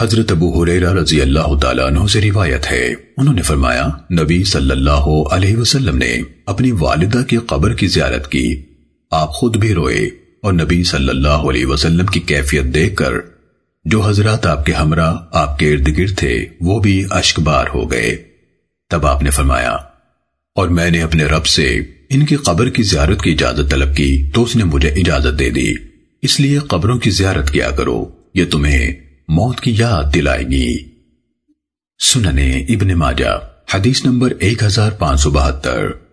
حضرت ابو حریرہ رضی اللہ تعالیٰ عنہ سے روایت ہے۔ انہوں نے فرمایا، نبی صلی اللہ علیہ وسلم نے اپنی والدہ کی قبر کی زیارت کی۔ آپ خود بھی روئے اور نبی صلی اللہ علیہ وسلم کی کیفیت دیکھ کر جو حضرات آپ کے ہمراہ، آپ کے ارد گرد تھے، وہ بھی اشکبار ہو گئے۔ تب آپ نے فرمایا، اور میں نے اپنے رب سے ان کی قبر کی زیارت کی اجازت طلب کی تو اس نے مجھے اجازت دے دی۔ اس لیے قبروں کی زیارت کیا کرو، یہ تمہیں موت کی یاد دلائے گی۔ سننے ابن ماجہ حدیث نمبر 1572